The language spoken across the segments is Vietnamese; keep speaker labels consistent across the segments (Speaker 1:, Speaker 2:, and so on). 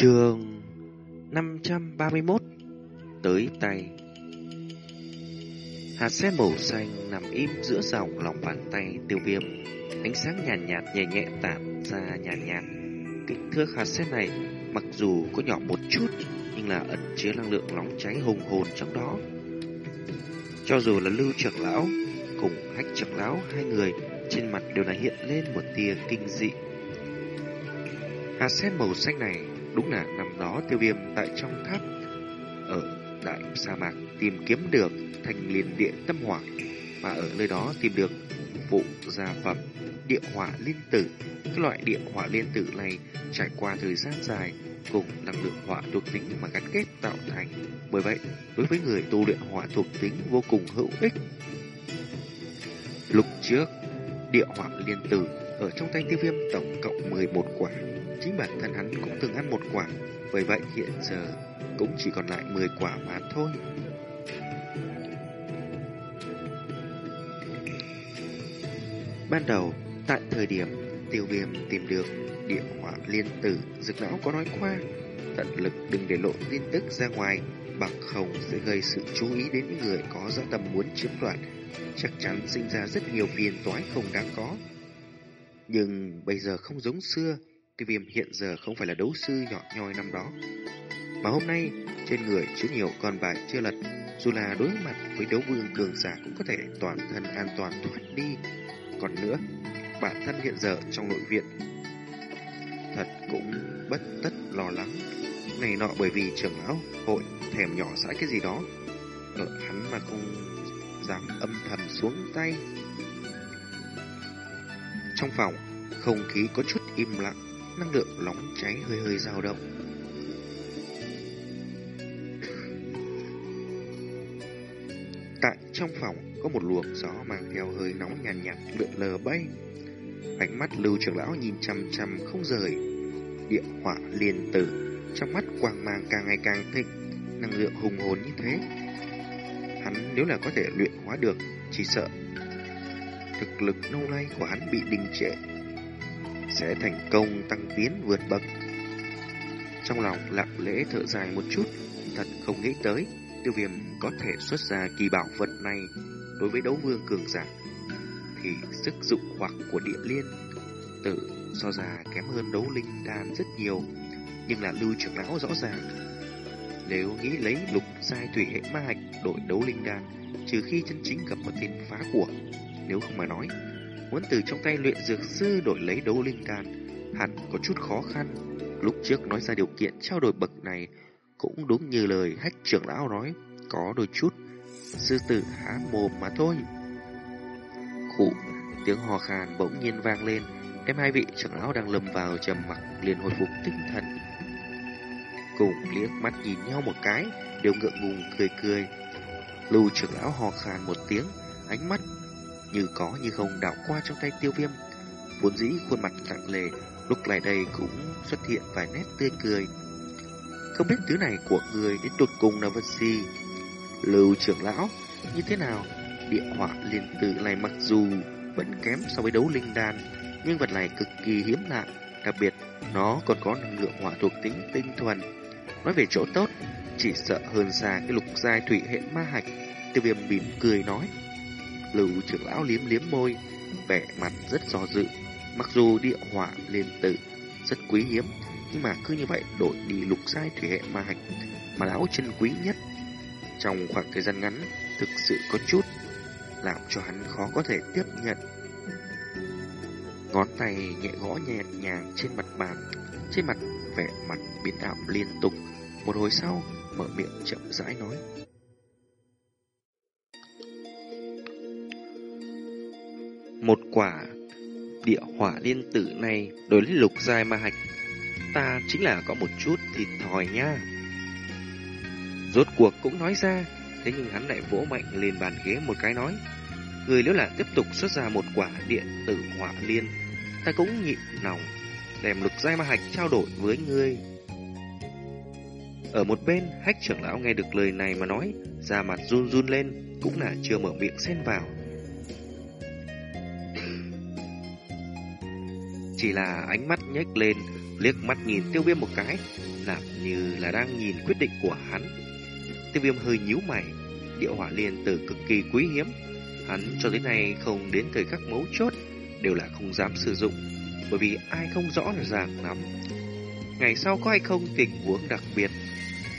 Speaker 1: Trường 531 Tới tay. Hạt sen màu xanh nằm im giữa dòng lòng bàn tay tiêu viêm. Ánh sáng nhàn nhạt, nhẹ nhẹ tản ra nhàn nhạt, nhạt. Kích thước hạt sen này mặc dù có nhỏ một chút Nhưng là ẩn chứa năng lượng nóng cháy hùng hồn trong đó. Cho dù là lưu trưởng lão cùng hách trưởng lão hai người Trên mặt đều là hiện lên một tia kinh dị. Hạt sen màu xanh này đúng là năm đó tiêu viêm tại trong tháp ở đại sa mạc tìm kiếm được thành liền địa tâm hỏa mà ở nơi đó tìm được phụ gia phẩm địa hỏa liên tử. Cái loại địa hỏa liên tử này trải qua thời gian dài cùng năng lượng hỏa thuộc tính mà gắn kết tạo thành. Bởi vậy, đối với người tu luyện hỏa thuộc tính vô cùng hữu ích. Lúc trước, địa hỏa liên tử ở trong tay tiêu viêm tổng cộng 11 quả. Chính bản thân hắn cũng từng ăn một quả, vậy vậy hiện giờ cũng chỉ còn lại 10 quả mà thôi. Ban đầu, tại thời điểm tiêu viêm tìm được địa hỏa liên tử, dực lão có nói qua, tận lực đừng để lộ tin tức ra ngoài, bằng không sẽ gây sự chú ý đến những người có dạ tâm muốn chiếm đoạt, chắc chắn sinh ra rất nhiều phiền toái không đáng có. Nhưng bây giờ không giống xưa, tiêu viêm hiện giờ không phải là đấu sư nhỏ nhoi năm đó. Mà hôm nay, trên người chứa nhiều con bài chưa lật, dù là đối mặt với đấu vương cường giả cũng có thể toàn thân an toàn thoát đi. Còn nữa, bản thân hiện giờ trong nội viện thật cũng bất tất lo lắng. Này nọ bởi vì trưởng lão hội thèm nhỏ sãi cái gì đó, ở hắn mà không dám âm thầm xuống tay. Trong phòng, không khí có chút im lặng, năng lượng nóng cháy hơi hơi dao động. Tại trong phòng có một luồng gió mang theo hơi nóng nhàn nhạt, nhạt lượn lờ bay. Ánh mắt lưu trưởng lão nhìn chằm chằm không rời. Địa hỏa liền tử, trong mắt quang mang càng ngày càng thịnh, năng lượng hùng hồn như thế. Hắn nếu là có thể luyện hóa được, chỉ sợ thực lực lâu nay của hắn bị đình trệ sẽ thành công tăng tiến vượt bậc. Trong lòng lặng lẽ thở dài một chút, thật không nghĩ tới tiêu viêm có thể xuất ra kỳ bảo vật này đối với đấu vương cường giả thì sức dụng hoặc của địa liên tự so ra kém hơn đấu linh đan rất nhiều nhưng là lưu trưởng lão rõ ràng nếu nghĩ lấy lục giai thủy hệ ma hạch đổi đấu linh đan trừ khi chân chính gặp một tên phá của nếu không mà nói. Muốn từ trong tay luyện dược sư đổi lấy đấu linh đan, hẳn có chút khó khăn. Lúc trước nói ra điều kiện trao đổi bậc này, cũng đúng như lời hách trưởng lão nói, có đôi chút. Sư tử há mồm mà thôi. Khụ, tiếng hò khàn bỗng nhiên vang lên, đem hai vị trưởng lão đang lầm vào trầm mặc liền hồi phục tinh thần. Cùng liếc mắt nhìn nhau một cái, đều ngượng ngùng, cười cười. Lưu trưởng lão hò khàn một tiếng, ánh mắt như có như không đảo qua trong tay tiêu viêm vốn dĩ khuôn mặt lặng lề lúc lại đây cũng xuất hiện vài nét tươi cười không biết thứ này của người đến tụt cùng là vật gì Lưu trưởng lão, như thế nào? Địa hỏa liên tử này mặc dù vẫn kém so với đấu linh đan, nhưng vật này cực kỳ hiếm lạ, đặc biệt nó còn có năng lượng hỏa thuộc tính tinh thuần. Nói về chỗ tốt, chỉ sợ hơn xa cái lục giai thủy hệ ma hạch. Tiêu viêm mỉm cười nói. Lưu trưởng lão liếm liếm môi, vẻ mặt rất do dự. Mặc dù địa hỏa liên tử rất quý hiếm, nhưng mà cứ như vậy đổi đi lục giai thủy hệ ma hạch mà lão chân quý nhất trong khoảng thời gian ngắn thực sự có chút làm cho hắn khó có thể tiếp nhận. Ngón tay nhẹ gõ nhẹ nhàng trên mặt bàn, trên mặt vẻ mặt biến ảo liên tục. Một hồi sau, mở miệng chậm rãi nói. Một quả địa hỏa liên tử này đối với lục giai ma hạch, ta chính là có một chút thịt thòi nha. Rốt cuộc cũng nói ra, thế nhưng hắn lại vỗ mạnh lên bàn ghế một cái nói. Người nếu là tiếp tục xuất ra một quả điện tử hỏa liên, ta cũng nhịn lòng, đem lục giai ma hạch trao đổi với ngươi. Ở một bên, hách trưởng lão nghe được lời này mà nói, da mặt run run lên, cũng là chưa mở miệng xen vào. Chỉ là ánh mắt nhếch lên, liếc mắt nhìn tiêu viêm một cái, làm như là đang nhìn quyết định của hắn. Tiêu viêm hơi nhíu mày, địa hỏa liên tử cực kỳ quý hiếm. Hắn cho đến nay không đến thời khắc mấu chốt, đều là không dám sử dụng, bởi vì ai không rõ ràng lắm. Ngày sau có hay không tình huống đặc biệt,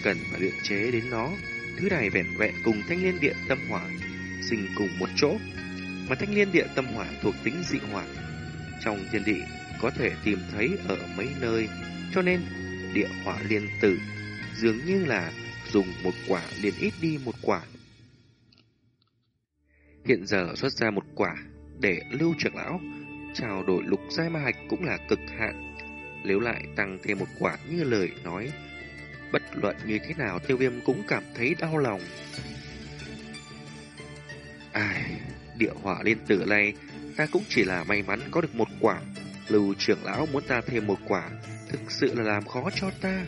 Speaker 1: cần phải luyện chế đến nó. Thứ này vẹn vẹn cùng thanh liên địa tâm hỏa, sinh cùng một chỗ. Mà thanh liên địa tâm hỏa thuộc tính dị hỏa. Trong thiên địa có thể tìm thấy ở mấy nơi, cho nên địa hỏa liên tử dường như là dùng một quả liền ít đi một quả. Hiện giờ xuất ra một quả để lưu trưởng lão trao đổi lục giai ma hạch cũng là cực hạn. Nếu lại tăng thêm một quả như lời nói, bất luận như thế nào tiêu viêm cũng cảm thấy đau lòng. Ai, địa hỏa liên tử này, ta cũng chỉ là may mắn có được một quả. Lưu trưởng lão muốn ta thêm một quả, thực sự là làm khó cho ta.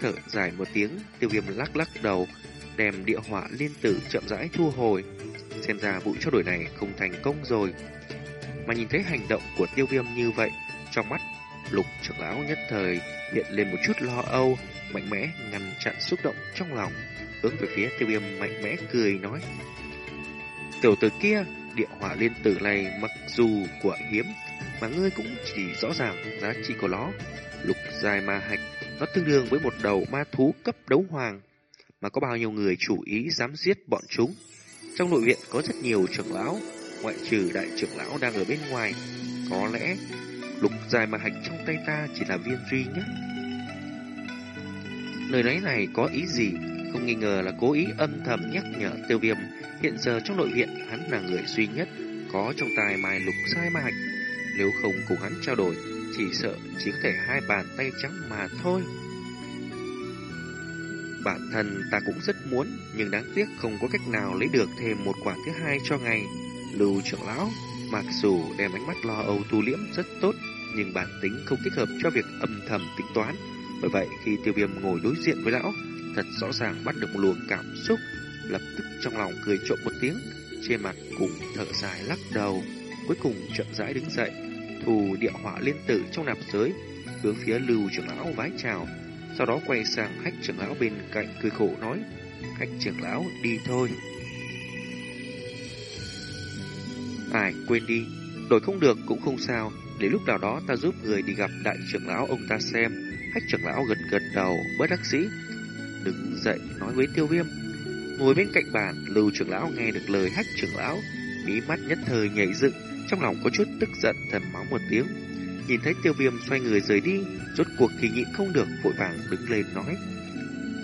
Speaker 1: Thở dài một tiếng, tiêu viêm lắc lắc đầu, đem địa hỏa liên tử chậm rãi thu hồi. Xem ra vụ trao đổi này không thành công rồi. Mà nhìn thấy hành động của tiêu viêm như vậy, trong mắt lục trưởng lão nhất thời hiện lên một chút lo âu, mạnh mẽ ngăn chặn xúc động trong lòng, hướng về phía tiêu viêm mạnh mẽ cười nói. Tiểu tử kia, địa hỏa liên tử này mặc dù của hiếm, mà ngươi cũng chỉ rõ ràng giá trị của nó. Lục dài ma hạch, nó tương đương với một đầu ma thú cấp đấu hoàng, mà có bao nhiêu người chủ ý dám giết bọn chúng. Trong nội viện có rất nhiều trưởng lão, ngoại trừ đại trưởng lão đang ở bên ngoài. Có lẽ lục dài ma hạch trong tay ta chỉ là viên duy nhất. Lời nói này có ý gì? Không nghi ngờ là cố ý âm thầm nhắc nhở tiêu viêm. Hiện giờ trong nội viện hắn là người duy nhất có trong tài mai lục sai ma hạch. Nếu không cùng hắn trao đổi, chỉ sợ chỉ có thể hai bàn tay trắng mà thôi. Bản thân ta cũng rất muốn, nhưng đáng tiếc không có cách nào lấy được thêm một quả thứ hai cho ngày. Lưu trưởng lão, mặc dù đem ánh mắt lo âu tu liễm rất tốt, nhưng bản tính không thích hợp cho việc âm thầm tính toán. Bởi vậy, khi tiêu viêm ngồi đối diện với lão, thật rõ ràng bắt được một luồng cảm xúc, lập tức trong lòng cười trộm một tiếng, trên mặt cùng thở dài lắc đầu, cuối cùng chậm rãi đứng dậy, thù địa hỏa liên tử trong nạp giới, hướng phía lưu trưởng lão vái chào, sau đó quay sang khách trưởng lão bên cạnh cười khổ nói, khách trưởng lão đi thôi. Ai, quên đi, đổi không được cũng không sao, để lúc nào đó ta giúp người đi gặp đại trưởng lão ông ta xem. Hách trưởng lão gật gật đầu, bất đắc dĩ. Đứng dậy nói với tiêu viêm. Ngồi bên cạnh bàn, lưu trưởng lão nghe được lời hách trưởng lão. Mí mắt nhất thời nhảy dựng, trong lòng có chút tức giận thầm máu một tiếng. Nhìn thấy tiêu viêm xoay người rời đi, rốt cuộc thì nhịn không được, vội vàng đứng lên nói.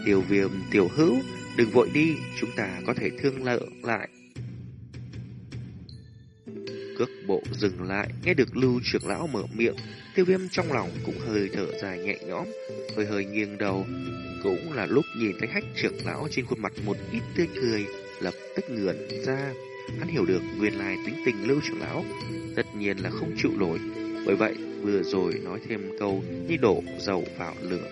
Speaker 1: Tiêu viêm, tiểu hữu, đừng vội đi, chúng ta có thể thương lượng lại. Cước bộ dừng lại, nghe được lưu trưởng lão mở miệng, tiêu viêm trong lòng cũng hơi thở dài nhẹ nhõm, hơi hơi nghiêng đầu. Cũng là lúc nhìn thấy hách trưởng lão trên khuôn mặt một ít tươi cười, lập tức ngưỡn ra. Hắn hiểu được nguyên lai tính tình lưu trưởng lão, tất nhiên là không chịu nổi. Bởi vậy, vừa rồi nói thêm câu như đổ dầu vào lửa.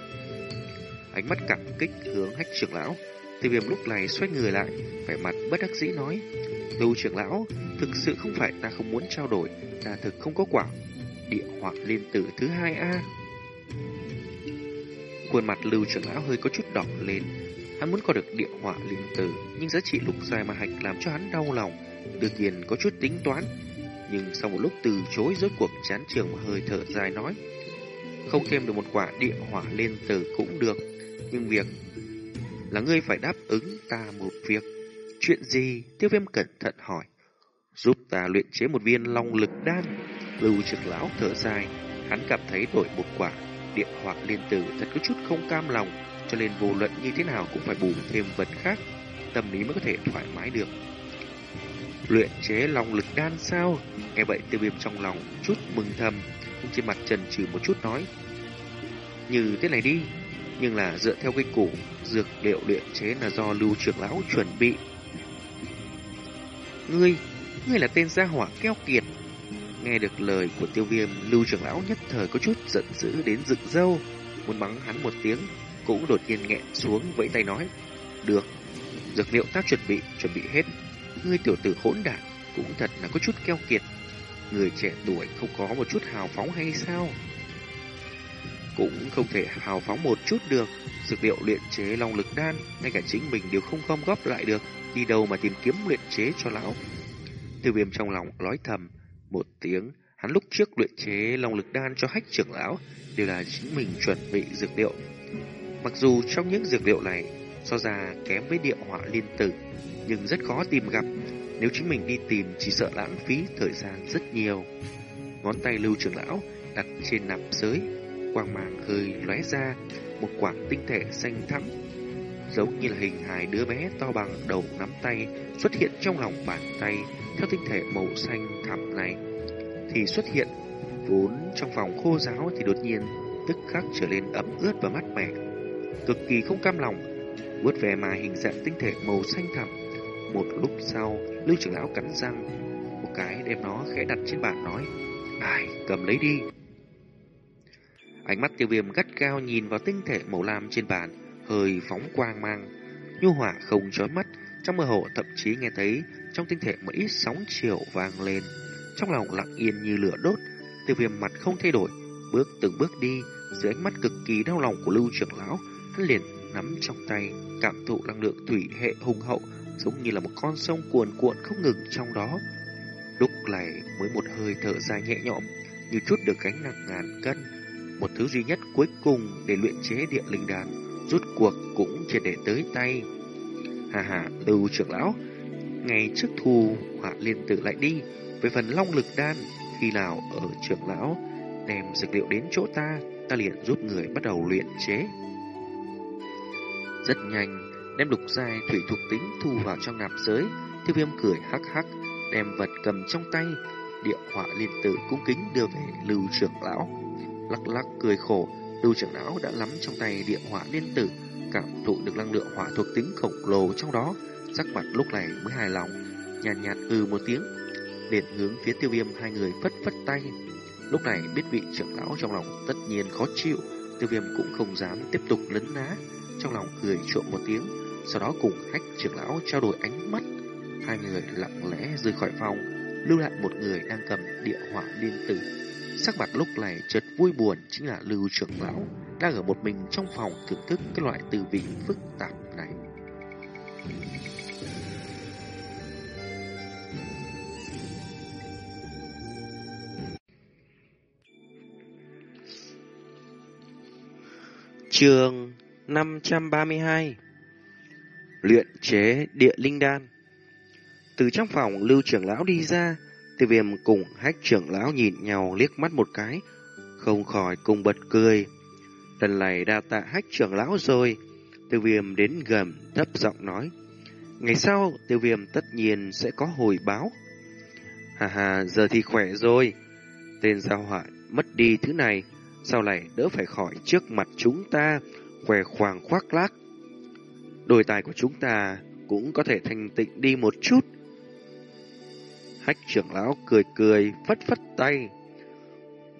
Speaker 1: Ánh mắt cảm kích hướng hách trưởng lão, tiêu viêm lúc này xoay người lại, vẻ mặt bất đắc dĩ nói. Lưu trưởng lão, thực sự không phải ta không muốn trao đổi, ta thực không có quả. Địa hoặc liên tử thứ hai A. Khuôn mặt lưu trưởng lão hơi có chút đỏ lên. Hắn muốn có được địa hỏa liên tử, nhưng giá trị lục dài mà hạch làm cho hắn đau lòng. Đương nhiên có chút tính toán, nhưng sau một lúc từ chối rốt cuộc chán trường mà hơi thở dài nói. Không thêm được một quả địa hỏa liên tử cũng được, nhưng việc là ngươi phải đáp ứng ta một việc. Chuyện gì? Tiêu viêm cẩn thận hỏi. Giúp ta luyện chế một viên long lực đan. Lưu trực lão thở dài. Hắn cảm thấy đổi một quả địa hỏa liên tử thật có chút không cam lòng. Cho nên vô luận như thế nào cũng phải bù thêm vật khác. Tâm lý mới có thể thoải mái được. Luyện chế lòng lực đan sao? Nghe vậy tiêu viêm trong lòng chút mừng thầm. Nhưng trên mặt trần trừ một chút nói. Như thế này đi. Nhưng là dựa theo cái củ dược liệu luyện chế là do lưu trưởng lão chuẩn bị Ngươi, ngươi là tên gia hỏa keo kiệt. Nghe được lời của tiêu viêm, lưu trưởng lão nhất thời có chút giận dữ đến dựng râu. Muốn mắng hắn một tiếng, cũng đột nhiên nghẹn xuống vẫy tay nói. Được, dược liệu ta chuẩn bị, chuẩn bị hết. Ngươi tiểu tử hỗn đản cũng thật là có chút keo kiệt. Người trẻ tuổi không có một chút hào phóng hay sao? cũng không thể hào phóng một chút được. Dược liệu luyện chế long lực đan, ngay cả chính mình đều không gom góp lại được, đi đâu mà tìm kiếm luyện chế cho lão. Tiêu viêm trong lòng nói thầm một tiếng, hắn lúc trước luyện chế long lực đan cho hách trưởng lão đều là chính mình chuẩn bị dược liệu. Mặc dù trong những dược liệu này so ra kém với địa hỏa liên tử, nhưng rất khó tìm gặp. Nếu chính mình đi tìm chỉ sợ lãng phí thời gian rất nhiều. Ngón tay lưu trưởng lão đặt trên nạp giới, quang mang hơi lóe ra, một quả tinh thể xanh thắm, giống như là hình hài đứa bé to bằng đầu nắm tay xuất hiện trong lòng bàn tay theo tinh thể màu xanh thẳm này thì xuất hiện vốn trong phòng khô giáo thì đột nhiên tức khắc trở lên ẩm ướt và mát mẻ cực kỳ không cam lòng, vuốt về mà hình dạng tinh thể màu xanh thẳm. Một lúc sau, lưu trưởng lão cắn răng, một cái đem nó khẽ đặt trên bàn, nói ai cầm lấy đi. Ánh mắt tiêu viêm gắt cao nhìn vào tinh thể màu lam trên bàn, hơi phóng quang mang. Nhu hỏa không chói mắt, trong mơ hồ thậm chí nghe thấy trong tinh thể một ít sóng chiều vang lên. Trong lòng lặng yên như lửa đốt, tiêu viêm mặt không thay đổi, bước từng bước đi, dưới ánh mắt cực kỳ đau lòng của lưu trưởng lão liền, nắm trong tay, cảm thụ năng lượng thủy hệ hùng hậu, giống như là một con sông cuồn cuộn không ngừng trong đó. Lúc này mới một hơi thở dài nhẹ nhõm, như chút được gánh nặng ngàn cân, một thứ duy nhất cuối cùng để luyện chế địa linh đàn, rút cuộc cũng chỉ để tới tay. Hà hà lưu trưởng lão ngày trước thu họa liên tử lại đi, về phần long lực đan, khi nào ở trưởng lão, đem dược liệu đến chỗ ta ta liền giúp người bắt đầu luyện chế rất nhanh đem lục giai thủy thuộc tính thu vào trong nạp giới. Tiêu viêm cười hắc hắc đem vật cầm trong tay địa họa liên tử cung kính đưa về lưu trưởng lão. Lắc lắc cười khổ lưu trưởng lão đã nắm trong tay địa họa liên tử cảm thụ được năng lượng hỏa thuộc tính khổng lồ trong đó. Sắc mặt lúc này mới hài lòng nhàn nhạt, nhạt ừ một tiếng liền hướng phía tiêu viêm hai người phất phất tay. Lúc này biết vị trưởng lão trong lòng tất nhiên khó chịu tiêu viêm cũng không dám tiếp tục lấn ná trong lòng cười trộm một tiếng, sau đó cùng hách trưởng lão trao đổi ánh mắt. Hai người lặng lẽ rời khỏi phòng, lưu lại một người đang cầm địa hỏa liên tử. Sắc mặt lúc này chợt vui buồn chính là lưu trưởng lão đang ở một mình trong phòng thưởng thức cái loại từ vị phức tạp này. Trường 532 Luyện chế địa linh đan. Từ trong phòng lưu trưởng lão đi ra Tiêu viêm cùng hách trưởng lão nhìn nhau liếc mắt một cái Không khỏi cùng bật cười. Lần này đa tạ hách trưởng lão rồi. Tiêu viêm đến gần thấp giọng nói Ngày sau tiêu viêm tất nhiên sẽ có hồi báo. Hà hà giờ thì khỏe rồi. Tên giao hoại mất đi thứ này sau này đỡ phải khỏi trước mặt chúng ta, khoe khoang khoác lác. Đôi tài của chúng ta cũng có thể thanh tịnh đi một chút. Hách trưởng lão cười cười, phất phất tay.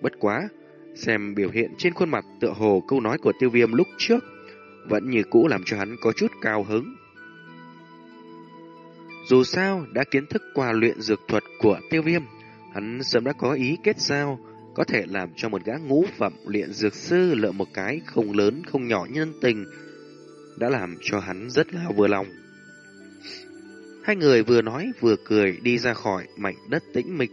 Speaker 1: Bất quá, xem biểu hiện trên khuôn mặt tựa hồ câu nói của tiêu viêm lúc trước, vẫn như cũ làm cho hắn có chút cao hứng. Dù sao, đã kiến thức qua luyện dược thuật của tiêu viêm, hắn sớm đã có ý kết giao, có thể làm cho một gã ngũ phẩm luyện dược sư lợ một cái không lớn không nhỏ nhân tình, đã làm cho hắn rất là vừa lòng. Hai người vừa nói vừa cười đi ra khỏi mảnh đất tĩnh mịch,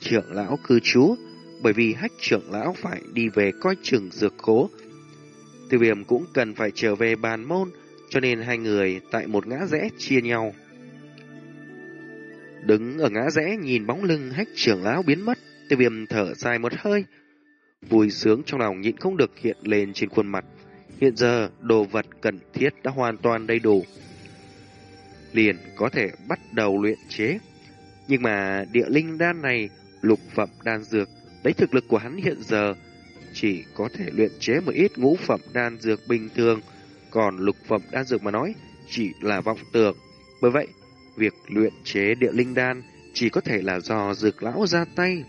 Speaker 1: trưởng lão cư trú, bởi vì hách trưởng lão phải đi về coi chừng dược khố. Tiêu viêm cũng cần phải trở về bàn môn, cho nên hai người tại một ngã rẽ chia nhau. Đứng ở ngã rẽ nhìn bóng lưng hách trưởng lão biến mất, Tiêu viêm thở dài một hơi, vui sướng trong lòng nhịn không được hiện lên trên khuôn mặt. Hiện giờ, đồ vật cần thiết đã hoàn toàn đầy đủ. Liền có thể bắt đầu luyện chế. Nhưng mà địa linh đan này, lục phẩm đan dược, lấy thực lực của hắn hiện giờ, chỉ có thể luyện chế một ít ngũ phẩm đan dược bình thường, còn lục phẩm đan dược mà nói, chỉ là vọng tưởng. Bởi vậy, việc luyện chế địa linh đan chỉ có thể là do dược lão ra tay.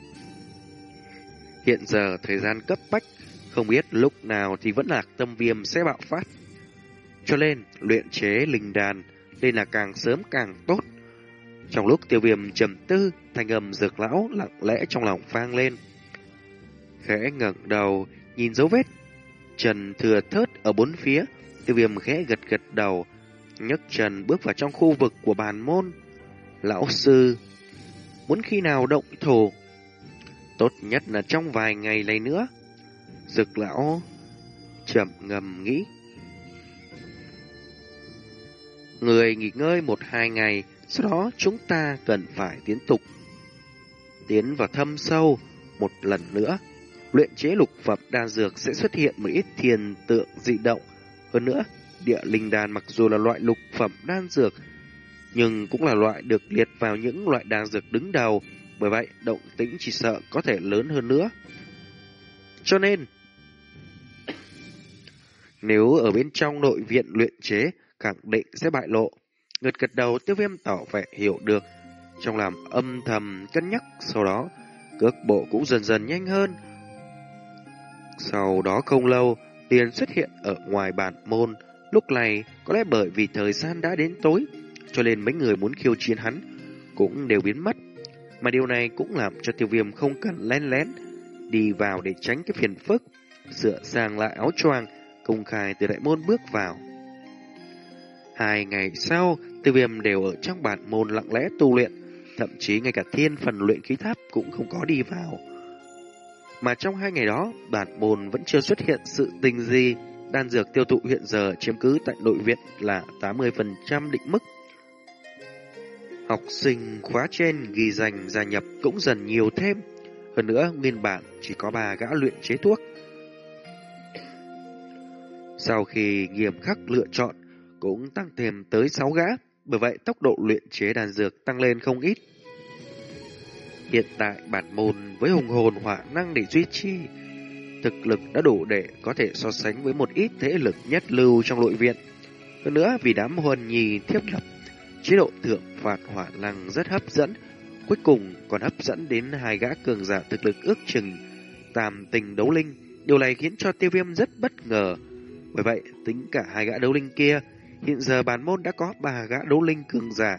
Speaker 1: Hiện giờ thời gian cấp bách, không biết lúc nào thì vẫn lạc tâm viêm sẽ bạo phát. Cho nên, luyện chế linh đàn nên là càng sớm càng tốt. Trong lúc tiêu viêm trầm tư, thanh âm dược lão lặng lẽ trong lòng vang lên. Khẽ ngẩng đầu, nhìn dấu vết trần thừa thớt ở bốn phía, tiêu viêm khẽ gật gật đầu, nhấc trần bước vào trong khu vực của bàn môn. Lão sư, muốn khi nào động thổ? Tốt nhất là trong vài ngày này nữa. Dực lão chậm ngầm nghĩ. Người nghỉ ngơi một hai ngày, sau đó chúng ta cần phải tiến tục. Tiến vào thâm sâu một lần nữa, luyện chế lục phẩm đan dược sẽ xuất hiện một ít thiền tượng dị động. Hơn nữa, địa linh đan mặc dù là loại lục phẩm đan dược, nhưng cũng là loại được liệt vào những loại đan dược đứng đầu, bởi vậy động tĩnh chỉ sợ có thể lớn hơn nữa. Cho nên, nếu ở bên trong nội viện luyện chế, khẳng định sẽ bại lộ. Ngật gật đầu tiêu viêm tỏ vẻ hiểu được, trong làm âm thầm cân nhắc, sau đó cước bộ cũng dần dần nhanh hơn. Sau đó không lâu, liền xuất hiện ở ngoài bản môn, lúc này có lẽ bởi vì thời gian đã đến tối, cho nên mấy người muốn khiêu chiến hắn cũng đều biến mất. Mà điều này cũng làm cho tiêu viêm không cần lén lén đi vào để tránh cái phiền phức, sửa sang lại áo choàng, công khai từ đại môn bước vào. Hai ngày sau, tiêu viêm đều ở trong bản môn lặng lẽ tu luyện, thậm chí ngay cả thiên phần luyện khí tháp cũng không có đi vào. Mà trong hai ngày đó, bản môn vẫn chưa xuất hiện sự tình gì, đan dược tiêu thụ hiện giờ chiếm cứ tại nội viện là 80% định mức. Học sinh khóa trên ghi danh gia nhập cũng dần nhiều thêm. Hơn nữa, nguyên bản chỉ có ba gã luyện chế thuốc. Sau khi nghiêm khắc lựa chọn, cũng tăng thêm tới 6 gã, bởi vậy tốc độ luyện chế đan dược tăng lên không ít. Hiện tại bản môn với hùng hồn hỏa năng để duy trì, thực lực đã đủ để có thể so sánh với một ít thế lực nhất lưu trong nội viện. Hơn nữa vì đám huân nhì thiếp lập, chế độ thượng phạt hỏa năng rất hấp dẫn, cuối cùng còn hấp dẫn đến hai gã cường giả thực lực ước chừng tam tình đấu linh. Điều này khiến cho tiêu viêm rất bất ngờ. Bởi vậy, tính cả hai gã đấu linh kia, hiện giờ bản môn đã có ba gã đấu linh cường giả.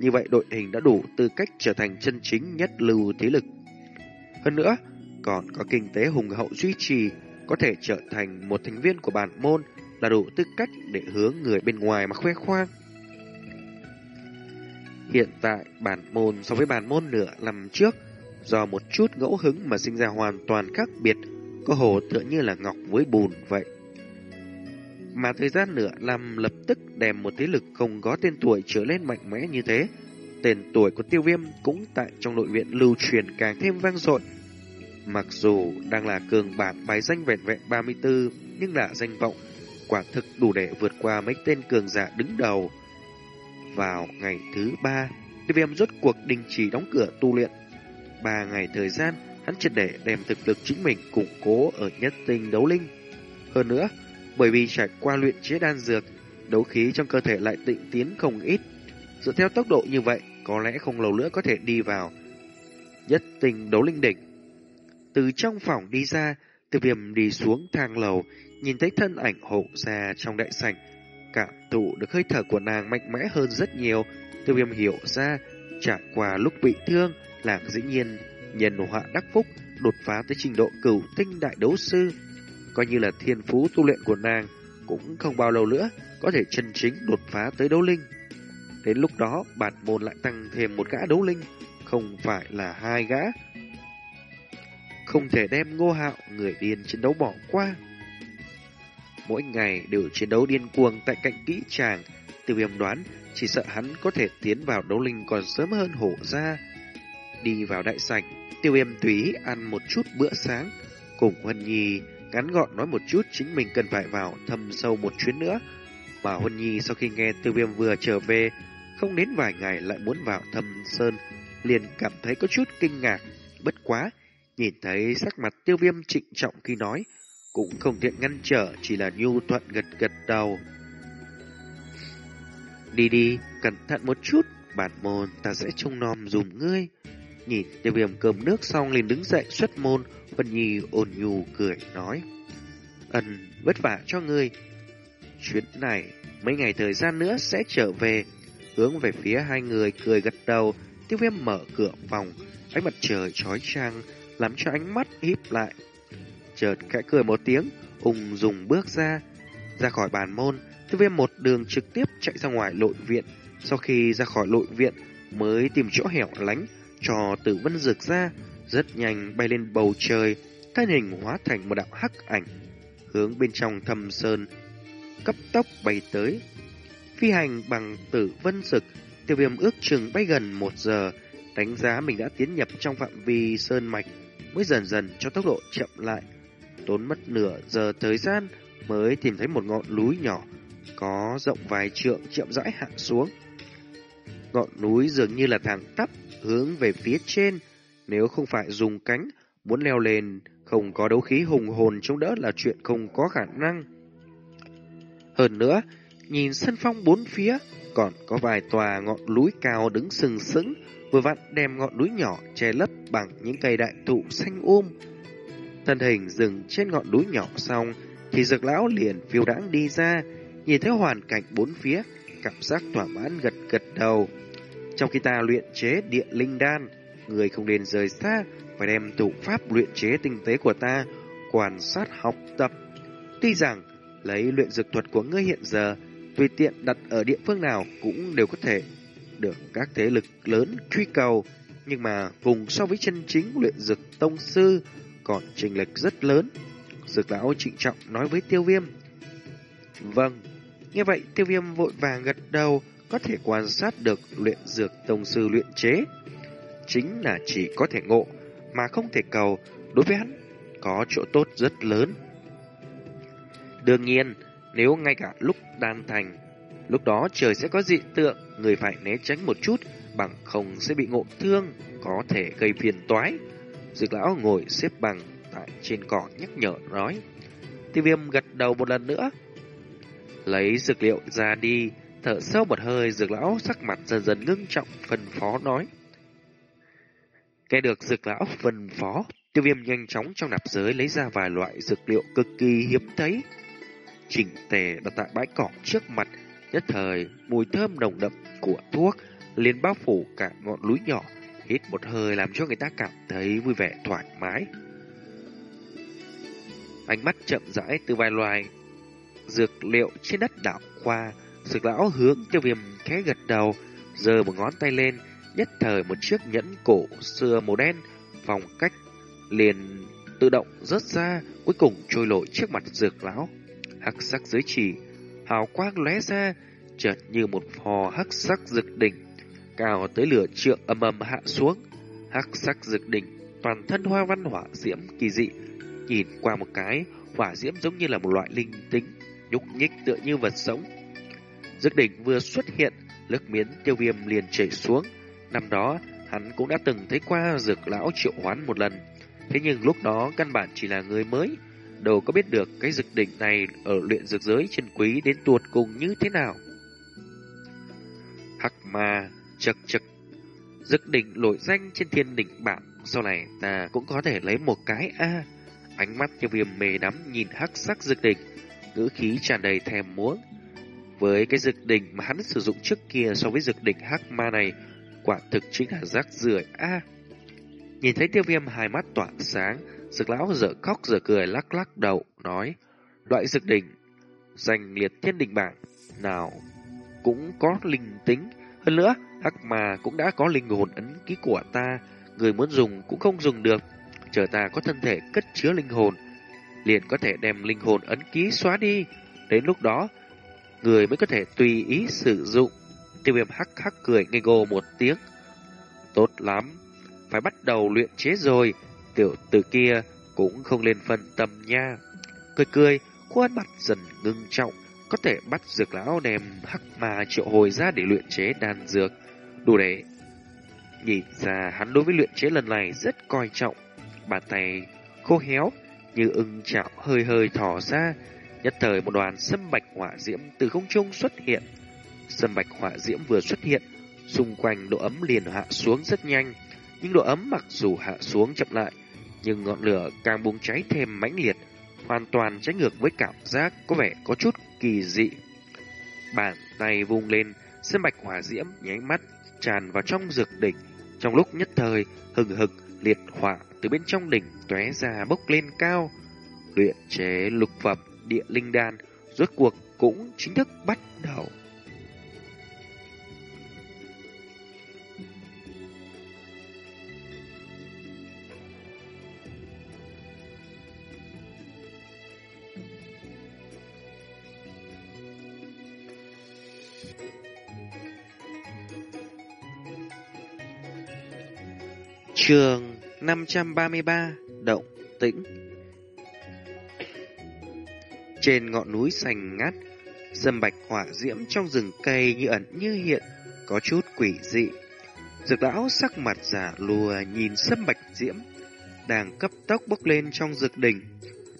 Speaker 1: Như vậy đội hình đã đủ tư cách trở thành chân chính nhất lưu thế lực. Hơn nữa, còn có kinh tế hùng hậu duy trì, có thể trở thành một thành viên của bản môn là đủ tư cách để hướng người bên ngoài mà khoe khoang. Hiện tại bản môn so với bản môn nửa năm trước, do một chút ngẫu hứng mà sinh ra hoàn toàn khác biệt, có hồ tựa như là ngọc với bùn vậy. Mà thời gian nửa năm lập tức đem một thế lực không có tên tuổi trở lên mạnh mẽ như thế. Tên tuổi của tiêu viêm cũng tại trong nội viện lưu truyền càng thêm vang dội. Mặc dù đang là cường bản bài danh vẹn vẹn 34, nhưng là danh vọng quả thực đủ để vượt qua mấy tên cường giả đứng đầu. Vào ngày thứ ba, tiêu viêm rốt cuộc đình chỉ đóng cửa tu luyện. Ba ngày thời gian, hắn triệt để đem thực lực chính mình củng cố ở nhất tinh đấu linh. Hơn nữa, bởi vì trải qua luyện chế đan dược, đấu khí trong cơ thể lại tịnh tiến không ít. Dựa theo tốc độ như vậy, có lẽ không lâu nữa có thể đi vào nhất tinh đấu linh đỉnh. Từ trong phòng đi ra, tiêu viêm đi xuống thang lầu, nhìn thấy thân ảnh hộ ra trong đại sảnh, cảm thụ được hơi thở của nàng mạnh mẽ hơn rất nhiều. Tiêu viêm hiểu ra, trải qua lúc bị thương, làng dĩ nhiên nhân họa đắc phúc, đột phá tới trình độ cửu tinh đại đấu sư. Coi như là thiên phú tu luyện của nàng, cũng không bao lâu nữa có thể chân chính đột phá tới đấu linh. Đến lúc đó, bản môn lại tăng thêm một gã đấu linh, không phải là hai gã. Không thể đem ngô hạo, người điên chiến đấu bỏ qua. Mỗi ngày đều chiến đấu điên cuồng tại cạnh kỹ tràng, tiêu viêm đoán chỉ sợ hắn có thể tiến vào đấu linh còn sớm hơn hổ ra. Đi vào đại sảnh, tiêu viêm túy ăn một chút bữa sáng, cùng Huân Nhi ngắn gọn nói một chút chính mình cần phải vào thâm sâu một chuyến nữa. Mà Huân Nhi sau khi nghe tiêu viêm vừa trở về, không đến vài ngày lại muốn vào thâm sơn, liền cảm thấy có chút kinh ngạc, bất quá, nhìn thấy sắc mặt tiêu viêm trịnh trọng khi nói, cũng không tiện ngăn trở, chỉ là nhu thuận gật gật đầu. Đi đi, cẩn thận một chút, bản môn ta sẽ trông nom dùm ngươi. Nhìn tiêu viêm cơm nước xong liền đứng dậy xuất môn, Vân Nhi ôn nhu cười nói. Ân, vất vả cho ngươi. Chuyến này, mấy ngày thời gian nữa sẽ trở về. Hướng về phía hai người cười gật đầu, tiêu viêm mở cửa phòng, ánh mặt trời trói trang, làm cho ánh mắt híp lại. Chợt khẽ cười một tiếng, ung dùng bước ra, ra khỏi bàn môn, tiêu viêm một đường trực tiếp chạy ra ngoài nội viện. Sau khi ra khỏi nội viện, mới tìm chỗ hẻo lánh, cho tử vân rực ra, rất nhanh bay lên bầu trời, thân hình hóa thành một đạo hắc ảnh, hướng bên trong thâm sơn, cấp tốc bay tới. Phi hành bằng tử vân rực, tiêu viêm ước chừng bay gần một giờ, đánh giá mình đã tiến nhập trong phạm vi sơn mạch, mới dần dần cho tốc độ chậm lại. Tốn mất nửa giờ thời gian mới tìm thấy một ngọn núi nhỏ, có rộng vài trượng chậm rãi hạ xuống. Ngọn núi dường như là thẳng tắp, hướng về phía trên, nếu không phải dùng cánh, muốn leo lên, không có đấu khí hùng hồn chống đỡ là chuyện không có khả năng. Hơn nữa, nhìn sân phong bốn phía, còn có vài tòa ngọn núi cao đứng sừng sững, vừa vặn đem ngọn núi nhỏ che lấp bằng những cây đại thụ xanh um. Thân hình dừng trên ngọn núi nhỏ xong, thì dược lão liền phiêu đãng đi ra, nhìn thấy hoàn cảnh bốn phía, cảm giác thỏa mãn gật gật đầu. Trong khi ta luyện chế địa linh đan, người không nên rời xa, phải đem thủ pháp luyện chế tinh tế của ta quan sát học tập. Tuy rằng lấy luyện dược thuật của ngươi hiện giờ, tùy tiện đặt ở địa phương nào cũng đều có thể được các thế lực lớn truy cầu, nhưng mà vùng so với chân chính luyện dược tông sư còn chênh lệch rất lớn. Dược lão trịnh trọng nói với tiêu viêm. Vâng, như vậy tiêu viêm vội vàng gật đầu, có thể quan sát được luyện dược tông sư luyện chế. Chính là chỉ có thể ngộ, mà không thể cầu, đối với hắn có chỗ tốt rất lớn. Đương nhiên, nếu ngay cả lúc đan thành, lúc đó trời sẽ có dị tượng, người phải né tránh một chút, bằng không sẽ bị ngộ thương, có thể gây phiền toái. Dược lão ngồi xếp bằng tại trên cỏ nhắc nhở nói. Tiêu viêm gật đầu một lần nữa. Lấy dược liệu ra đi, thở sâu một hơi, dược lão sắc mặt dần dần ngưng trọng, phân phó nói. Nghe được dược lão phân phó, tiêu viêm nhanh chóng trong nạp giới lấy ra vài loại dược liệu cực kỳ hiếm thấy. Chỉnh tề đặt tại bãi cỏ trước mặt, nhất thời mùi thơm nồng đậm của thuốc liền bao phủ cả ngọn núi nhỏ, hít một hơi làm cho người ta cảm thấy vui vẻ thoải mái. Ánh mắt chậm rãi từ vài loài dược liệu trên đất đảo qua, dược lão hướng tiêu viêm khẽ gật đầu, giơ một ngón tay lên, nhất thời một chiếc nhẫn cổ xưa màu đen vòng cách liền tự động rớt ra, cuối cùng trôi lội trước mặt dược lão. Hắc sắc dưới chỉ, hào quang lóe ra, chợt như một phò hắc sắc dược đỉnh, cao tới lửa trượng âm âm hạ xuống. Hắc sắc dược đỉnh, toàn thân hoa văn hỏa diễm kỳ dị, nhìn qua một cái, hỏa diễm giống như là một loại linh tính, nhúc nhích tựa như vật sống. Dược đỉnh vừa xuất hiện, lực miến tiêu viêm liền chảy xuống. Năm đó, hắn cũng đã từng thấy qua dược lão triệu hoán một lần. Thế nhưng lúc đó căn bản chỉ là người mới, đâu có biết được cái dược đỉnh này ở luyện dược giới chân quý đến tuột cùng như thế nào. Hắc ma, chật chật, dực đỉnh nổi danh trên thiên đỉnh bảng, sau này ta cũng có thể lấy một cái A. Ánh mắt tiêu viêm mê đắm nhìn hắc sắc dược đỉnh, ngữ khí tràn đầy thèm muốn. Với cái dược đỉnh mà hắn sử dụng trước kia so với dược đỉnh hắc ma này, quả thực chính là rác rưởi a. nhìn thấy tiêu viêm hai mắt tỏa sáng, dược lão dở khóc dở cười lắc lắc đầu, nói, loại dược đỉnh, danh liệt thiên đỉnh bảng, nào cũng có linh tính, hơn nữa, hắc ma cũng đã có linh hồn ấn ký của ta, người muốn dùng cũng không dùng được, chờ ta có thân thể cất chứa linh hồn, liền có thể đem linh hồn ấn ký xóa đi, đến lúc đó, người mới có thể tùy ý sử dụng. Tiêu viêm hắc hắc cười ngây ngô một tiếng. Tốt lắm, phải bắt đầu luyện chế rồi. Tiểu tử kia cũng không lên phân tâm nha. Cười cười, khuôn mặt dần ngưng trọng. Có thể bắt dược lão đem hắc ma triệu hồi ra để luyện chế đan dược. Đủ để nhìn ra hắn đối với luyện chế lần này rất coi trọng. Bàn tay khô héo như ưng chảo hơi hơi thò ra. Nhất thời một đoàn sâm bạch hỏa diễm từ không trung xuất hiện Sâm bạch hỏa diễm vừa xuất hiện, xung quanh độ ấm liền hạ xuống rất nhanh. Nhưng độ ấm mặc dù hạ xuống chậm lại, nhưng ngọn lửa càng bùng cháy thêm mãnh liệt, hoàn toàn trái ngược với cảm giác có vẻ có chút kỳ dị. Bàn tay vung lên, sơn bạch hỏa diễm nháy mắt tràn vào trong dược đỉnh. Trong lúc nhất thời, hừng hực liệt hỏa từ bên trong đỉnh tóe ra bốc lên cao. Luyện chế lục phẩm địa linh đan rốt cuộc cũng chính thức bắt đầu. Trường 533 Động Tĩnh Trên ngọn núi xanh ngắt, dâm bạch hỏa diễm trong rừng cây như ẩn như hiện, có chút quỷ dị. Dược lão sắc mặt giả lùa nhìn sâm bạch diễm, đang cấp tốc bốc lên trong dược đỉnh.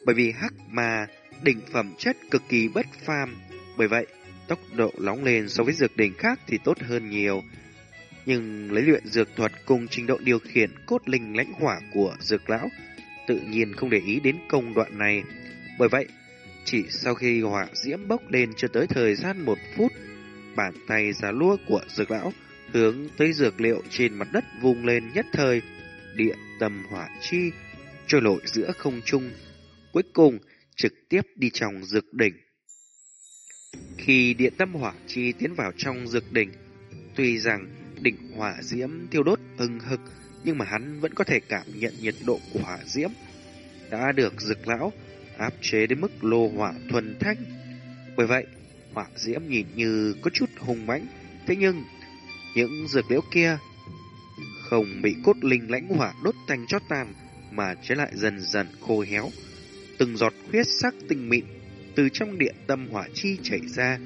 Speaker 1: Bởi vì hắc mà đỉnh phẩm chất cực kỳ bất phàm, bởi vậy tốc độ nóng lên so với dược đỉnh khác thì tốt hơn nhiều. Nhưng lấy luyện dược thuật cùng trình độ điều khiển cốt linh lãnh hỏa của dược lão, tự nhiên không để ý đến công đoạn này. Bởi vậy, chỉ sau khi hỏa diễm bốc lên chưa tới thời gian một phút, bàn tay giá lúa của dược lão hướng tới dược liệu trên mặt đất vung lên nhất thời, địa tâm hỏa chi trôi nổi giữa không trung, cuối cùng trực tiếp đi trong dược đỉnh. Khi điện tâm hỏa chi tiến vào trong dược đỉnh, tuy rằng đỉnh hỏa diễm thiêu đốt hừng hực, nhưng mà hắn vẫn có thể cảm nhận nhiệt độ của hỏa diễm đã được dược lão áp chế đến mức lô hỏa thuần thanh. Bởi vậy, hỏa diễm nhìn như có chút hùng mãnh, thế nhưng những dược liễu kia không bị cốt linh lãnh hỏa đốt thành cho tàn mà trái lại dần dần khô héo. Từng giọt huyết sắc tinh mịn từ trong địa tâm hỏa chi chảy ra,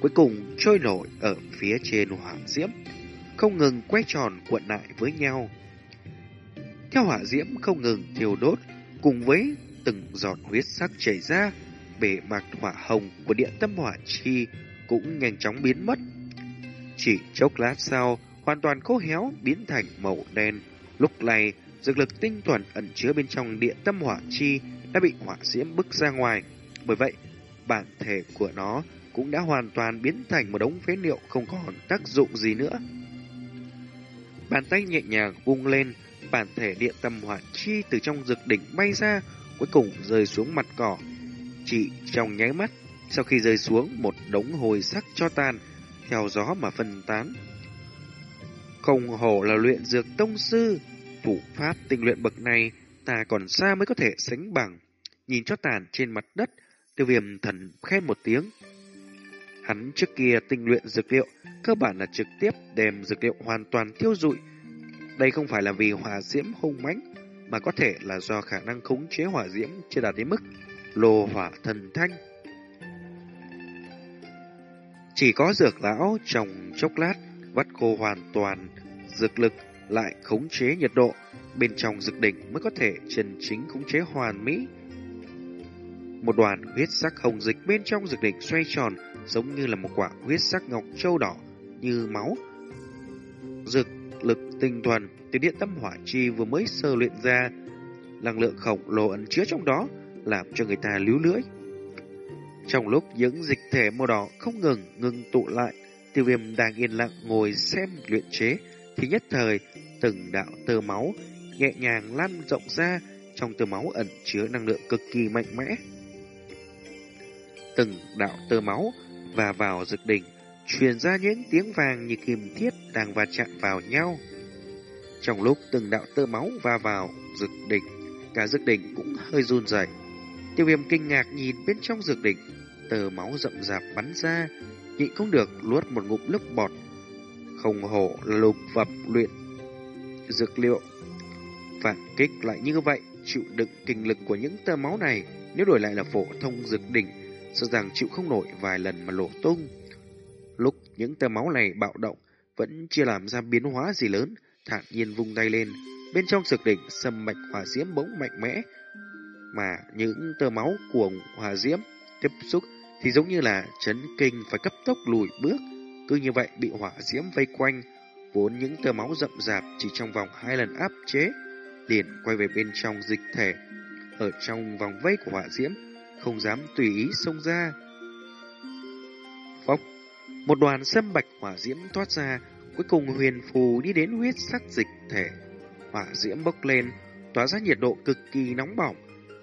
Speaker 1: cuối cùng trôi nổi ở phía trên hỏa diễm, không ngừng quay tròn cuộn lại với nhau. Theo hỏa diễm không ngừng thiêu đốt, cùng với từng giọt huyết sắc chảy ra, bề mặt hỏa hồng của địa tâm hỏa chi cũng nhanh chóng biến mất. Chỉ chốc lát sau, hoàn toàn khô héo biến thành màu đen. Lúc này, dược lực tinh thuần ẩn chứa bên trong địa tâm hỏa chi đã bị hỏa diễm bức ra ngoài. Bởi vậy, bản thể của nó cũng đã hoàn toàn biến thành một đống phế liệu không còn tác dụng gì nữa. Bàn tay nhẹ nhàng vung lên, bản thể địa tâm hỏa chi từ trong dược đỉnh bay ra, cuối cùng rơi xuống mặt cỏ. Chỉ trong nháy mắt, sau khi rơi xuống một đống hồi sắc cho tàn, theo gió mà phân tán. Không hổ là luyện dược tông sư, thủ pháp tinh luyện bậc này ta còn xa mới có thể sánh bằng. Nhìn cho tàn trên mặt đất, tiêu viêm thần khen một tiếng. Hắn trước kia tinh luyện dược liệu, cơ bản là trực tiếp đem dược liệu hoàn toàn thiêu rụi. Đây không phải là vì hỏa diễm hung mãnh, mà có thể là do khả năng khống chế hỏa diễm chưa đạt đến mức lô hỏa thần thanh. Chỉ có dược lão trồng chốc lát vắt khô hoàn toàn dược lực lại khống chế nhiệt độ bên trong dược đỉnh mới có thể chân chính khống chế hoàn mỹ. Một đoàn huyết sắc hồng dịch bên trong dược đỉnh xoay tròn giống như là một quả huyết sắc ngọc châu đỏ như máu. dực lực tinh thuần từ điện tâm hỏa chi vừa mới sơ luyện ra, năng lượng khổng lồ ẩn chứa trong đó làm cho người ta líu lưỡi. Trong lúc những dịch thể màu đỏ không ngừng ngừng tụ lại, tiêu viêm đang yên lặng ngồi xem luyện chế, thì nhất thời từng đạo tơ máu nhẹ nhàng lan rộng ra, trong tơ máu ẩn chứa năng lượng cực kỳ mạnh mẽ. Từng đạo tơ máu và vào dược đỉnh truyền ra những tiếng vàng như kim thiết đang va chạm vào nhau. Trong lúc từng đạo tơ máu va vào dược đỉnh, cả dược đỉnh cũng hơi run rẩy. Tiêu viêm kinh ngạc nhìn bên trong dược đỉnh, tơ máu rậm rạp bắn ra, nhịn không được luốt một ngụm nước bọt. Không hổ lục vập luyện dược liệu. Phản kích lại như vậy, chịu đựng kinh lực của những tơ máu này, nếu đổi lại là phổ thông dược đỉnh, sợ rằng chịu không nổi vài lần mà lổ tung. Lúc những tơ máu này bạo động, vẫn chưa làm ra biến hóa gì lớn, thản nhiên vung tay lên, bên trong dược đỉnh sầm mạch hỏa diễm bỗng mạnh mẽ, mà những tơ máu của hỏa diễm tiếp xúc thì giống như là chấn kinh phải cấp tốc lùi bước, cứ như vậy bị hỏa diễm vây quanh, vốn những tơ máu rậm rạp chỉ trong vòng hai lần áp chế, liền quay về bên trong dịch thể, ở trong vòng vây của hỏa diễm, không dám tùy ý xông ra. Phốc, một đoàn sâm bạch hỏa diễm thoát ra, cuối cùng huyền phù đi đến huyết sắc dịch thể. Hỏa diễm bốc lên, tỏa ra nhiệt độ cực kỳ nóng bỏng,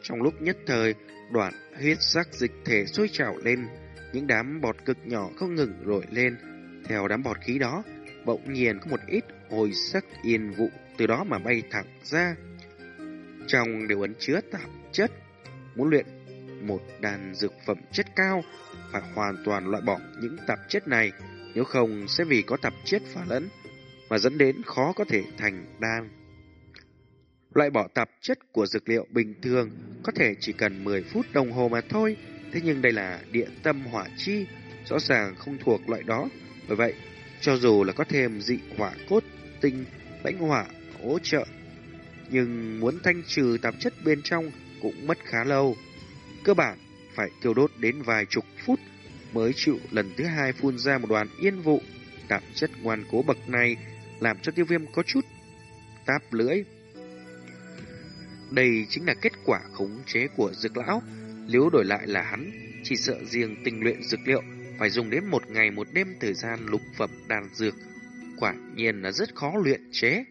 Speaker 1: Trong lúc nhất thời, đoạn huyết sắc dịch thể sôi trào lên, những đám bọt cực nhỏ không ngừng rội lên. Theo đám bọt khí đó, bỗng nhiên có một ít hồi sắc yên vụ từ đó mà bay thẳng ra. Trong đều ấn chứa tạp chất, muốn luyện một đàn dược phẩm chất cao phải hoàn toàn loại bỏ những tạp chất này, nếu không sẽ vì có tạp chất pha lẫn mà dẫn đến khó có thể thành đan. Loại bỏ tạp chất của dược liệu bình thường có thể chỉ cần 10 phút đồng hồ mà thôi, thế nhưng đây là địa tâm hỏa chi, rõ ràng không thuộc loại đó. Bởi vậy, cho dù là có thêm dị hỏa cốt, tinh, lãnh hỏa hỗ trợ, nhưng muốn thanh trừ tạp chất bên trong cũng mất khá lâu. Cơ bản phải tiêu đốt đến vài chục phút mới chịu lần thứ hai phun ra một đoàn yên vụ. Tạp chất ngoan cố bậc này làm cho tiêu viêm có chút táp lưỡi. Đây chính là kết quả khống chế của dược lão. Nếu đổi lại là hắn, chỉ sợ riêng tình luyện dược liệu phải dùng đến một ngày một đêm thời gian lục phẩm đàn dược. Quả nhiên là rất khó luyện chế.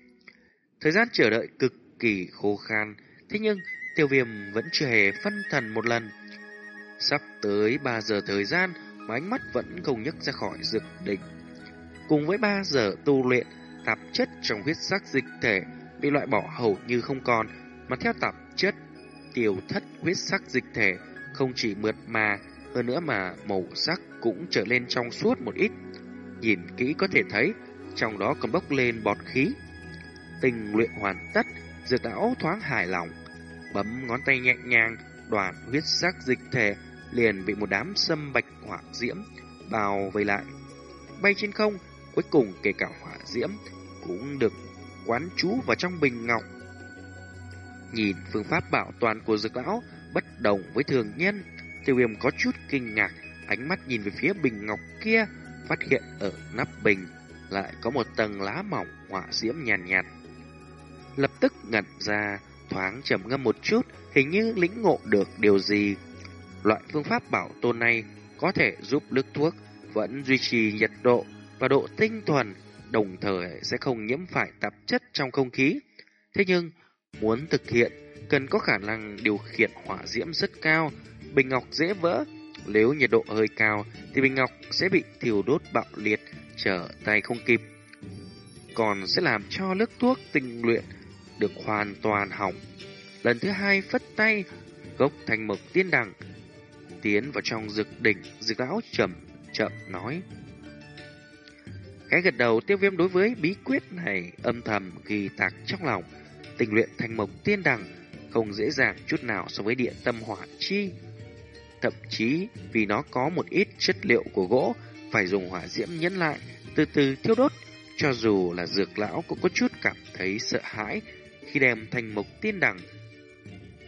Speaker 1: Thời gian chờ đợi cực kỳ khô khan, thế nhưng tiêu viêm vẫn chưa hề phân thần một lần. Sắp tới 3 giờ thời gian mà ánh mắt vẫn không nhấc ra khỏi dược đỉnh. Cùng với 3 giờ tu luyện, tạp chất trong huyết sắc dịch thể bị loại bỏ hầu như không còn, mà theo tạp chất tiêu thất huyết sắc dịch thể không chỉ mượt mà, hơn nữa mà màu sắc cũng trở lên trong suốt một ít. Nhìn kỹ có thể thấy, trong đó còn bốc lên bọt khí. Tình luyện hoàn tất, dược đảo thoáng hài lòng, bấm ngón tay nhẹ nhàng, đoàn huyết sắc dịch thể liền bị một đám sâm bạch hỏa diễm bao vây lại. Bay trên không, cuối cùng kể cả hỏa diễm cũng được quán trú vào trong bình ngọc. Nhìn phương pháp bảo toàn của dược lão bất đồng với thường nhân, tiêu viêm có chút kinh ngạc, ánh mắt nhìn về phía bình ngọc kia, phát hiện ở nắp bình lại có một tầng lá mỏng hỏa diễm nhàn nhạt, nhạt. Lập tức ngẩn ra, thoáng trầm ngâm một chút, hình như lĩnh ngộ được điều gì. Loại phương pháp bảo tồn này có thể giúp nước thuốc vẫn duy trì nhiệt độ và độ tinh thuần, đồng thời sẽ không nhiễm phải tạp chất trong không khí. Thế nhưng, muốn thực hiện, cần có khả năng điều khiển hỏa diễm rất cao, bình ngọc dễ vỡ. Nếu nhiệt độ hơi cao, thì bình ngọc sẽ bị thiêu đốt bạo liệt, trở tay không kịp. Còn sẽ làm cho nước thuốc tinh luyện được hoàn toàn hỏng. Lần thứ hai phất tay, gốc thành mộc tiên đằng tiến vào trong dược đỉnh, dược lão chậm chậm nói. Cái gật đầu tiêu viêm đối với bí quyết này âm thầm ghi tạc trong lòng. Tình luyện thành mộc tiên đằng không dễ dàng chút nào so với địa tâm hỏa chi. Thậm chí vì nó có một ít chất liệu của gỗ phải dùng hỏa diễm nhẫn lại, từ từ thiêu đốt. Cho dù là dược lão cũng có chút cảm thấy sợ hãi khi đem thành mộc tiên đẳng.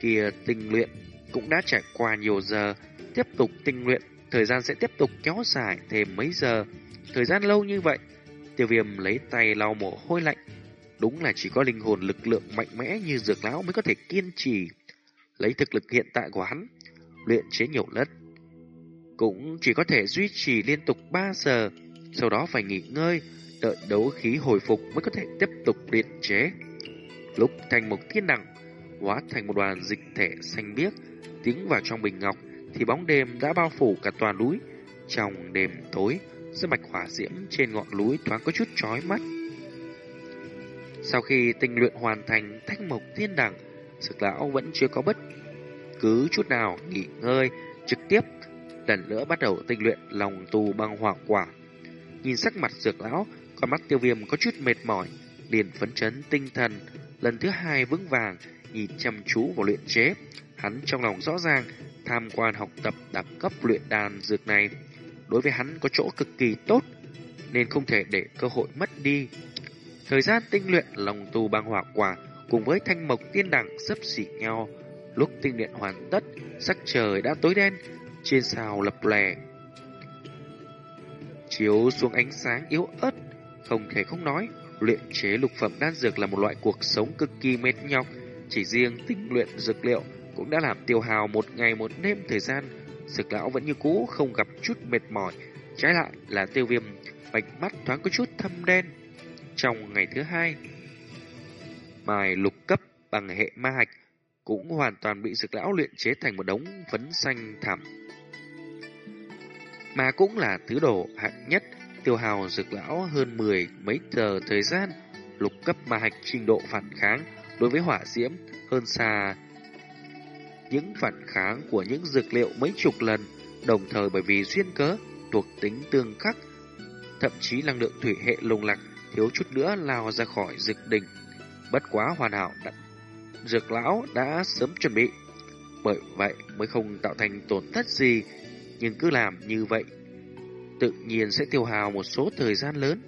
Speaker 1: Kia tinh luyện cũng đã trải qua nhiều giờ, tiếp tục tinh luyện, thời gian sẽ tiếp tục kéo dài thêm mấy giờ. Thời gian lâu như vậy, tiêu viêm lấy tay lau mồ hôi lạnh. Đúng là chỉ có linh hồn lực lượng mạnh mẽ như dược lão mới có thể kiên trì. Lấy thực lực hiện tại của hắn, luyện chế nhiều lất. cũng chỉ có thể duy trì liên tục 3 giờ. Sau đó phải nghỉ ngơi, đợi đấu khí hồi phục mới có thể tiếp tục luyện chế lúc thành một thiên đẳng hóa thành một đoàn dịch thể xanh biếc, tiến vào trong bình ngọc, thì bóng đêm đã bao phủ cả toàn núi. Trong đêm tối, sương mạch hỏa diễm trên ngọn núi thoáng có chút chói mắt. Sau khi tinh luyện hoàn thành thanh mộc thiên đẳng, sực lão vẫn chưa có bất cứ chút nào nghỉ ngơi, trực tiếp lần nữa bắt đầu tinh luyện lòng tù băng hỏa quả. Nhìn sắc mặt dược lão, con mắt tiêu viêm có chút mệt mỏi, liền phấn chấn tinh thần, lần thứ hai vững vàng, nhìn chăm chú vào luyện chế. Hắn trong lòng rõ ràng, tham quan học tập đẳng cấp luyện đan dược này, đối với hắn có chỗ cực kỳ tốt, nên không thể để cơ hội mất đi. Thời gian tinh luyện lòng tu băng hỏa quả cùng với thanh mộc tiên đẳng sấp xỉ nhau. Lúc tinh luyện hoàn tất, sắc trời đã tối đen, trên sao lập lè. Chiếu xuống ánh sáng yếu ớt, không thể không nói, luyện chế lục phẩm đan dược là một loại cuộc sống cực kỳ mệt nhọc, chỉ riêng tinh luyện dược liệu cũng đã làm tiêu hào một ngày một đêm thời gian. Dược lão vẫn như cũ không gặp chút mệt mỏi. Trái lại là tiêu viêm bạch mắt thoáng có chút thâm đen. Trong ngày thứ hai, mài lục cấp bằng hệ ma hạch cũng hoàn toàn bị dược lão luyện chế thành một đống phấn xanh thẳm. Mà cũng là thứ đồ hạng nhất, tiêu hào dược lão hơn 10 mấy giờ thời gian, lục cấp ma hạch trình độ phản kháng đối với hỏa diễm hơn xa những phản kháng của những dược liệu mấy chục lần, đồng thời bởi vì duyên cớ, thuộc tính tương khắc, thậm chí năng lượng thủy hệ lùng lạc thiếu chút nữa lao ra khỏi dược đỉnh. Bất quá hoàn hảo đã, dược lão đã sớm chuẩn bị, bởi vậy mới không tạo thành tổn thất gì, nhưng cứ làm như vậy, tự nhiên sẽ tiêu hào một số thời gian lớn.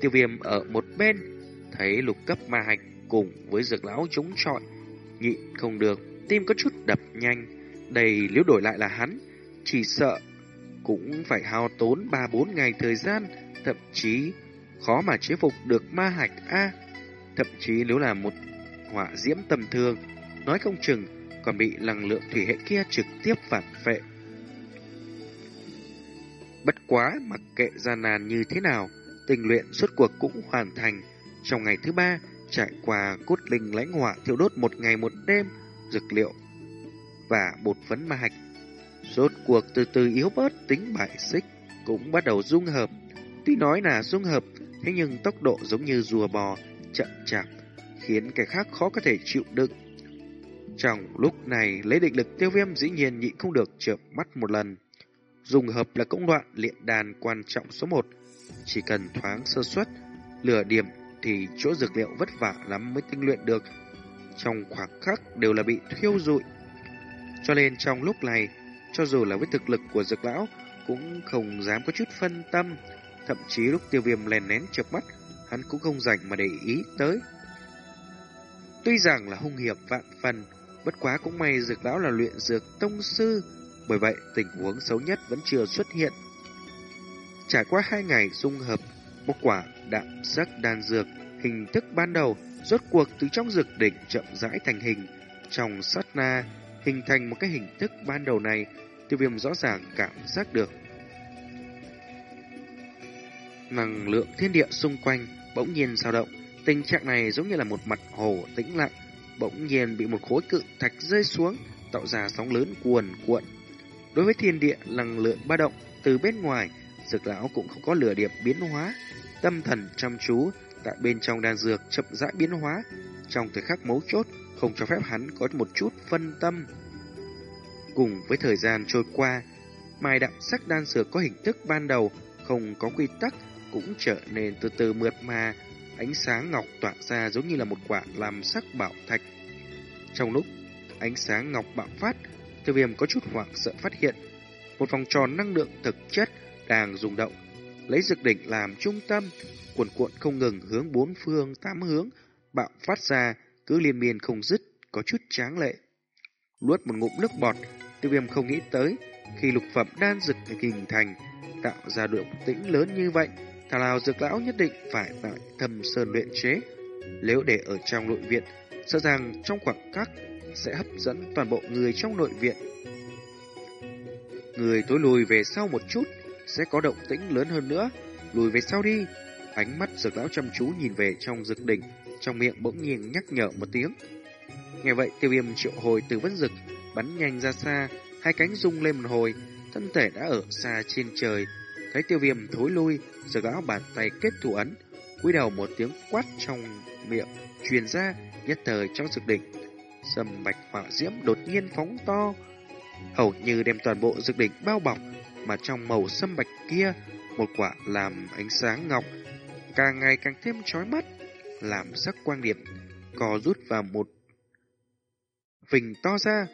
Speaker 1: Tiêu viêm ở một bên, thấy lục cấp ma hạch cùng với dược lão chống chọi, nhịn không được tim có chút đập nhanh. Đây nếu đổi lại là hắn, chỉ sợ cũng phải hao tốn 3-4 ngày thời gian, thậm chí khó mà chế phục được ma hạch A. Thậm chí nếu là một họa diễm tầm thường, nói không chừng còn bị năng lượng thủy hệ kia trực tiếp phản phệ. Bất quá mặc kệ gian nan như thế nào, tình luyện suốt cuộc cũng hoàn thành. Trong ngày thứ ba, trải qua cốt linh lãnh hỏa thiêu đốt một ngày một đêm, dược liệu và bột phấn ma hạch. Rốt cuộc từ từ yếu bớt tính bại xích cũng bắt đầu dung hợp. Tuy nói là dung hợp, thế nhưng tốc độ giống như rùa bò, chậm chạp, khiến kẻ khác khó có thể chịu đựng. Trong lúc này, lấy định lực tiêu viêm dĩ nhiên nhịn không được chợp mắt một lần. Dùng hợp là công đoạn luyện đàn quan trọng số 1. Chỉ cần thoáng sơ suất, lửa điểm thì chỗ dược liệu vất vả lắm mới tinh luyện được trong khoảng khắc đều là bị thiêu rụi. Cho nên trong lúc này, cho dù là với thực lực của dược lão, cũng không dám có chút phân tâm. Thậm chí lúc tiêu viêm lèn nén chợp mắt, hắn cũng không dành mà để ý tới. Tuy rằng là hung hiệp vạn phần, bất quá cũng may dược lão là luyện dược tông sư, bởi vậy tình huống xấu nhất vẫn chưa xuất hiện. Trải qua hai ngày dung hợp, một quả đạm sắc đan dược hình thức ban đầu rốt cuộc từ trong dược đỉnh chậm rãi thành hình. Trong sát na, hình thành một cái hình thức ban đầu này, tiêu viêm rõ ràng cảm giác được. Năng lượng thiên địa xung quanh bỗng nhiên dao động, tình trạng này giống như là một mặt hồ tĩnh lặng, bỗng nhiên bị một khối cự thạch rơi xuống, tạo ra sóng lớn cuồn cuộn. Đối với thiên địa năng lượng ba động từ bên ngoài, dược lão cũng không có lửa điểm biến hóa, tâm thần chăm chú tại bên trong đan dược chậm rãi biến hóa, trong thời khắc mấu chốt không cho phép hắn có một chút phân tâm. Cùng với thời gian trôi qua, mai đạm sắc đan dược có hình thức ban đầu, không có quy tắc, cũng trở nên từ từ mượt mà, ánh sáng ngọc tỏa ra giống như là một quả làm sắc bảo thạch. Trong lúc ánh sáng ngọc bạo phát, tiêu viêm có chút hoảng sợ phát hiện, một vòng tròn năng lượng thực chất đang rung động, lấy dược đỉnh làm trung tâm, cuộn cuộn không ngừng hướng bốn phương tám hướng, bạo phát ra, cứ liên miên không dứt, có chút tráng lệ. Luốt một ngụm nước bọt, tiêu viêm không nghĩ tới, khi lục phẩm đan dược hình thành, tạo ra được tĩnh lớn như vậy, thà nào dược lão nhất định phải tại thâm sơn luyện chế. Nếu để ở trong nội viện, sợ rằng trong khoảng cách sẽ hấp dẫn toàn bộ người trong nội viện. Người tối lùi về sau một chút, sẽ có động tĩnh lớn hơn nữa. Lùi về sau đi, Ánh mắt dược lão chăm chú nhìn về trong dược đỉnh, trong miệng bỗng nhiên nhắc nhở một tiếng. Nghe vậy tiêu viêm triệu hồi từ vấn dực, bắn nhanh ra xa, hai cánh rung lên một hồi, thân thể đã ở xa trên trời. Thấy tiêu viêm thối lui, dược lão bàn tay kết thủ ấn, cúi đầu một tiếng quát trong miệng, truyền ra, nhất thời trong dược đỉnh. Sầm bạch hỏa diễm đột nhiên phóng to, hầu như đem toàn bộ dược đỉnh bao bọc, mà trong màu sâm bạch kia, một quả làm ánh sáng ngọc càng ngày càng thêm chói mắt, làm sắc quang điểm co rút vào một vình to ra,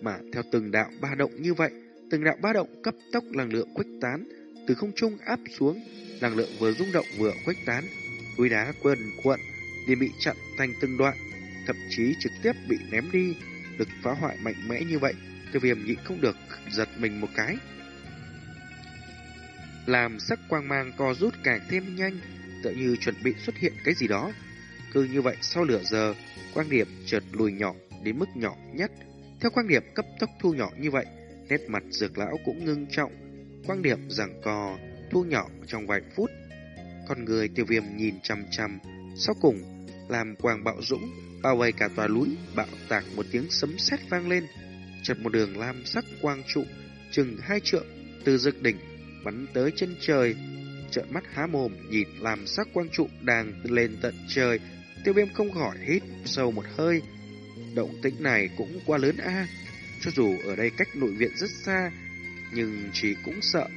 Speaker 1: mà theo từng đạo ba động như vậy, từng đạo ba động cấp tốc năng lượng khuếch tán, từ không trung áp xuống, năng lượng vừa rung động vừa khuếch tán, núi đá quần cuộn liền bị chặn thành từng đoạn, thậm chí trực tiếp bị ném đi, lực phá hoại mạnh mẽ như vậy, tiêu viêm nhịn không được giật mình một cái. Làm sắc quang mang co rút càng thêm nhanh, tựa như chuẩn bị xuất hiện cái gì đó. Cứ như vậy sau nửa giờ, quang điểm chợt lùi nhỏ đến mức nhỏ nhất. Theo quang điểm cấp tốc thu nhỏ như vậy, nét mặt dược lão cũng ngưng trọng. Quang điểm giằng cò, thu nhỏ trong vài phút. Con người tiêu viêm nhìn chằm chằm, sau cùng làm quang bạo dũng, bao vây cả tòa núi, bạo tạc một tiếng sấm sét vang lên. Chật một đường lam sắc quang trụ, chừng hai trượng, từ dực đỉnh, bắn tới chân trời. Trợn mắt há mồm, nhìn làm sắc quang trụ đang lên tận trời, tiêu viêm không khỏi hít sâu một hơi. Động tĩnh này cũng quá lớn a cho dù ở đây cách nội viện rất xa, nhưng chỉ cũng sợ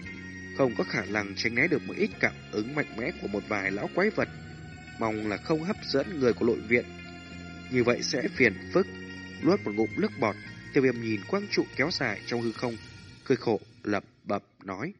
Speaker 1: không có khả năng tránh né được một ít cảm ứng mạnh mẽ của một vài lão quái vật. Mong là không hấp dẫn người của nội viện. Như vậy sẽ phiền phức. Nuốt một ngụm nước bọt, tiêu viêm nhìn quang trụ kéo dài trong hư không, cười khổ, lập bập nói.